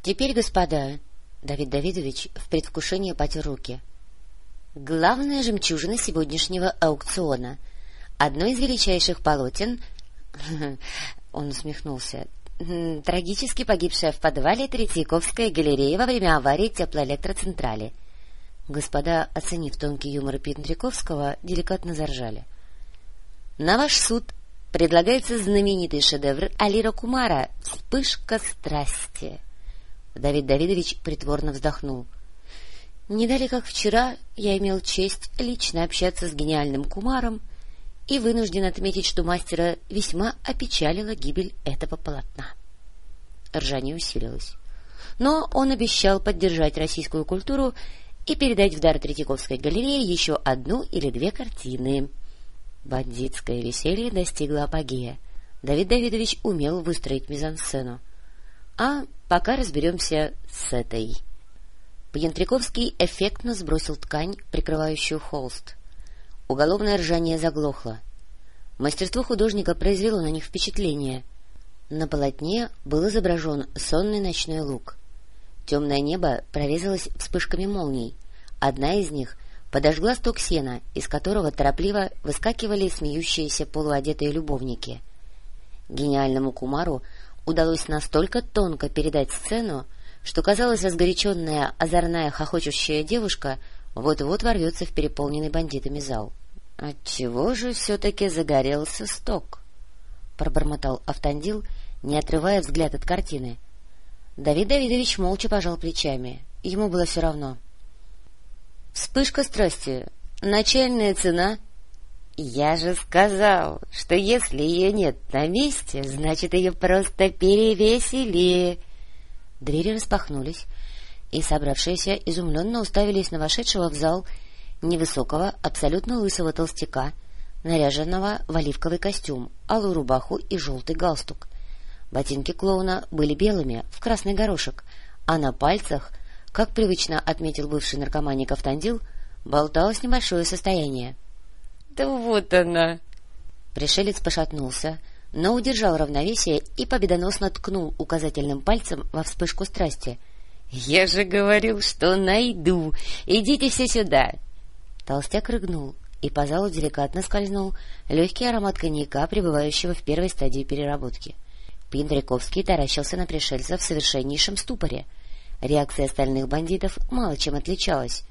— Теперь, господа, — Давид Давидович в предвкушении потер руки, — главная жемчужина сегодняшнего аукциона, одно из величайших полотен... Он усмехнулся. Трагически погибшая в подвале Третьяковская галерея во время аварии теплоэлектроцентрали. Господа, оценив тонкий юмор Петряковского, деликатно заржали. — На ваш суд предлагается знаменитый шедевр Алира Кумара «Вспышка страсти». Давид Давидович притворно вздохнул. Не дали как вчера я имел честь лично общаться с гениальным Кумаром и вынужден отметить, что мастера весьма опечалила гибель этого полотна. Ржание усилилось. Но он обещал поддержать российскую культуру и передать в дар Третьяковской галерее еще одну или две картины. Бандитское веселье достигло апогея. Давид Давидович умел выстроить мизансцену. А пока разберемся с этой. Пьянтриковский эффектно сбросил ткань, прикрывающую холст. Уголовное ржание заглохло. Мастерство художника произвело на них впечатление. На полотне был изображен сонный ночной луг. Темное небо прорезалось вспышками молний. Одна из них подожгла сток сена, из которого торопливо выскакивали смеющиеся полуодетые любовники. Гениальному Кумару удалось настолько тонко передать сцену, что, казалось, разгоряченная, озорная, хохочущая девушка вот-вот ворвется в переполненный бандитами зал. — Отчего же все-таки загорелся сток? — пробормотал Автандил, не отрывая взгляд от картины. Давид Давидович молча пожал плечами. Ему было все равно. — Вспышка страсти. Начальная цена я же сказал, что если ее нет на месте, значит, ее просто перевесили. Двери распахнулись, и собравшиеся изумленно уставились на вошедшего в зал невысокого, абсолютно лысого толстяка, наряженного в оливковый костюм, алую рубаху и желтый галстук. Ботинки клоуна были белыми, в красный горошек, а на пальцах, как привычно отметил бывший наркоманик Автандил, болталось небольшое состояние. Да вот она! Пришелец пошатнулся, но удержал равновесие и победоносно ткнул указательным пальцем во вспышку страсти. — Я же говорил, что найду! Идите все сюда! Толстяк рыгнул, и по залу деликатно скользнул легкий аромат коньяка, пребывающего в первой стадии переработки. Пиндряковский таращился на пришельца в совершеннейшем ступоре. Реакция остальных бандитов мало чем отличалась.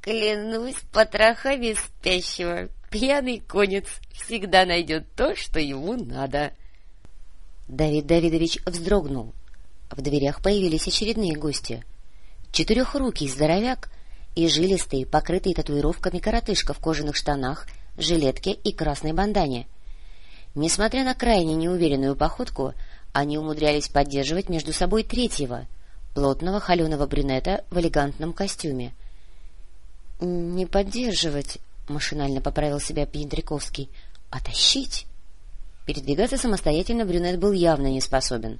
Клянусь потрохами спящего, пьяный конец всегда найдет то, что ему надо. Давид Давидович вздрогнул. В дверях появились очередные гости. Четырехрукий здоровяк и жилистый, покрытый татуировками коротышка в кожаных штанах, жилетке и красной бандане. Несмотря на крайне неуверенную походку, они умудрялись поддерживать между собой третьего, плотного холеного брюнета в элегантном костюме —— Не поддерживать, — машинально поправил себя Пьянтриковский, — а тащить. Передвигаться самостоятельно брюнет был явно не способен.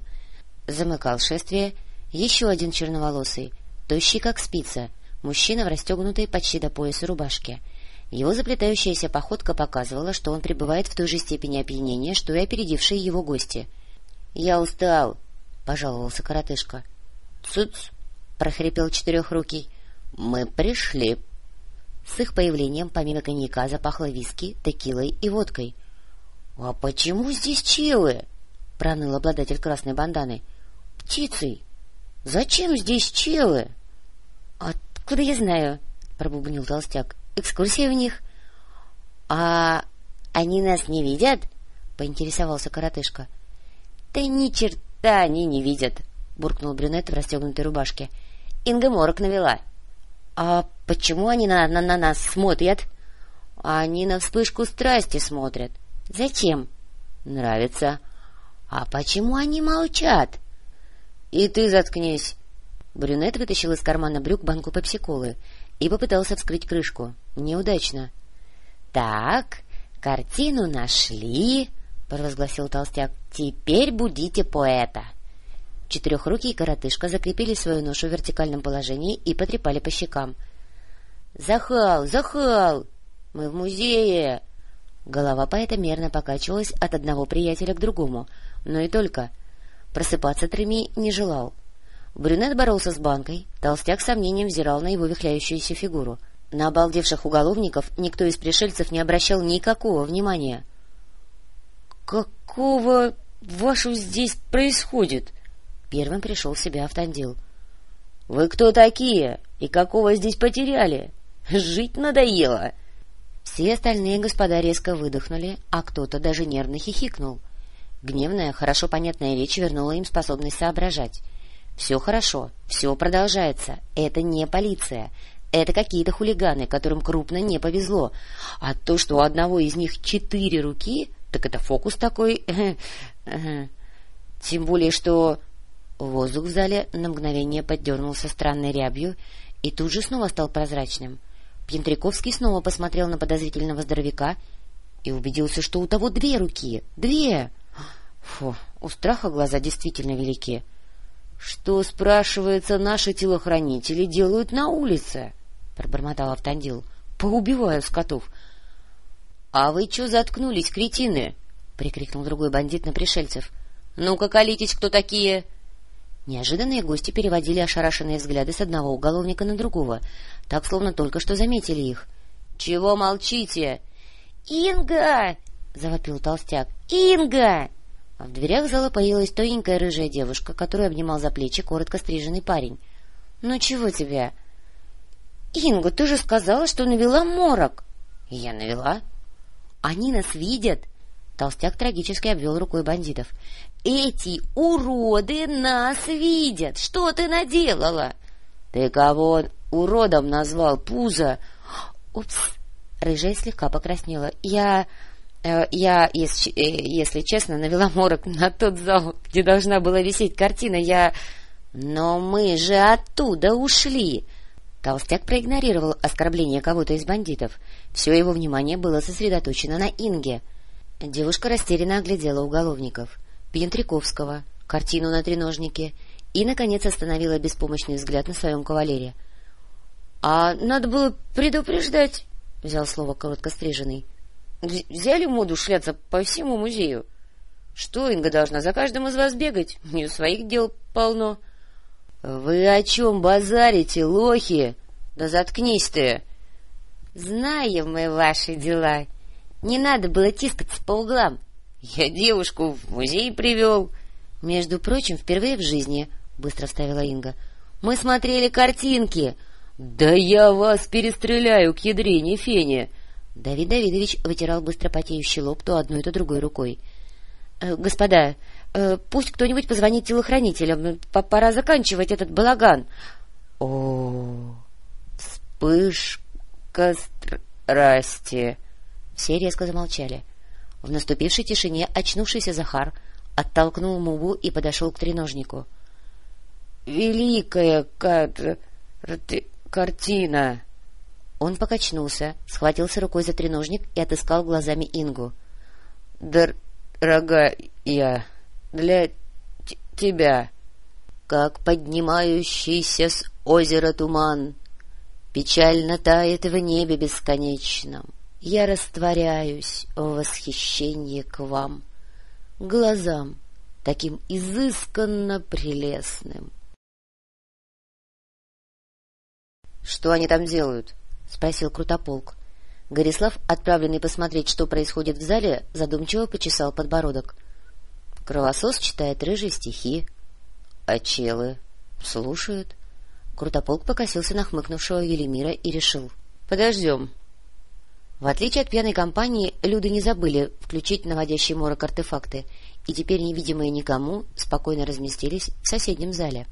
Замыкал шествие еще один черноволосый, тощий как спица, мужчина в расстегнутой почти до пояса рубашке. Его заплетающаяся походка показывала, что он пребывает в той же степени опьянения, что и опередившие его гости. — Я устал, — пожаловался коротышка. — Цуц! — прохрипел четырехрукий. — Мы пришли. С их появлением помимо коньяка запахло виски, текилой и водкой. — А почему здесь челы? — проныл обладатель красной банданы. — Птицы! Зачем здесь челы? — Откуда я знаю? — пробубнил толстяк. — Экскурсия в них. — А они нас не видят? — поинтересовался коротышка. — Да ни черта они не видят! — буркнул брюнет в расстегнутой рубашке. — Инга морок навела. —— А почему они на, на, на нас смотрят? — Они на вспышку страсти смотрят. — Зачем? — Нравится. — А почему они молчат? — И ты заткнись. Брюнет вытащил из кармана брюк банку пепсиколы и попытался вскрыть крышку. Неудачно. — Так, картину нашли, — провозгласил толстяк. — Теперь будите поэта. — Четырехрукий коротышка закрепили свою ношу в вертикальном положении и потрепали по щекам. — Захал! Захал! Мы в музее! Голова поэта мерно покачивалась от одного приятеля к другому, но и только. Просыпаться Треми не желал. Брюнет боролся с банкой, толстяк с сомнением взирал на его вихляющуюся фигуру. На обалдевших уголовников никто из пришельцев не обращал никакого внимания. — Какого вашу здесь происходит? Первым пришел в себя Автандил. — Вы кто такие? И какого здесь потеряли? Жить надоело! Все остальные господа резко выдохнули, а кто-то даже нервно хихикнул. Гневная, хорошо понятная речь вернула им способность соображать. Все хорошо, все продолжается. Это не полиция. Это какие-то хулиганы, которым крупно не повезло. А то, что у одного из них четыре руки, так это фокус такой. Тем более, что... Воздух в зале на мгновение поддернулся странной рябью и тут же снова стал прозрачным. Пьянтряковский снова посмотрел на подозрительного здоровяка и убедился, что у того две руки. Две! Фу, у страха глаза действительно велики. Что, спрашивается, наши телохранители делают на улице? — пробормотал Автандил. — Поубиваю скотов. — А вы чё заткнулись, кретины? — прикрикнул другой бандит на пришельцев. — Ну-ка, колитесь, кто такие? Неожиданные гости переводили ошарашенные взгляды с одного уголовника на другого, так, словно только что заметили их. — Чего молчите? — Инга! — завопил толстяк. — Инга! А в дверях зала появилась тоненькая рыжая девушка, которую обнимал за плечи коротко стриженный парень. — Ну чего тебе? — Инга, ты же сказала, что навела морок. — Я навела. — Они нас видят. Толстяк трагически обвел рукой бандитов. — Эти уроды нас видят! Что ты наделала? — Ты кого уродом назвал, пузо? — Упс! Рыжая слегка покраснела. — Я... Э, я, если, э, если честно, навела морок на тот зал, где должна была висеть картина. Я... Но мы же оттуда ушли. Толстяк проигнорировал оскорбление кого-то из бандитов. Все его внимание было сосредоточено на Инге. Девушка растерянно оглядела уголовников. Пьянтряковского, картину на треножнике и, наконец, остановила беспомощный взгляд на своем кавалере. — А надо было предупреждать, — взял слово короткостриженный. Взяли моду шляться по всему музею. Что Инга должна за каждым из вас бегать? У нее своих дел полно. — Вы о чем базарите, лохи? Да заткнись ты! — Знаем мы ваши дела. Не надо было тискаться по углам. Я девушку в музей привел. — Между прочим, впервые в жизни, — быстро вставила Инга. — Мы смотрели картинки. — Да я вас перестреляю к ядрене фене! — Давид Давидович вытирал быстро потеющий лоб то одной, то другой рукой. «Э, — Господа, э, пусть кто-нибудь позвонит телохранителям. Пора заканчивать этот балаган. — О, вспышка страсти! Все резко замолчали. В наступившей тишине очнувшийся Захар оттолкнул Мугу и подошел к треножнику. — Великая кар... картина! Он покачнулся, схватился рукой за треножник и отыскал глазами Ингу. — Дорогая, для тебя, как поднимающийся с озера туман, печально тает в небе бесконечном, я растворяюсь в восхищении к вам, глазам таким изысканно прелестным. — Что они там делают? — спросил Крутополк. Горислав, отправленный посмотреть, что происходит в зале, задумчиво почесал подбородок. Кровосос читает рыжие стихи. А челы? Слушают. Крутополк покосился на хмыкнувшего Велимира и решил. — Подождем. В отличие от пьяной компании, люди не забыли включить наводящие морок артефакты, и теперь, невидимые никому, спокойно разместились в соседнем зале.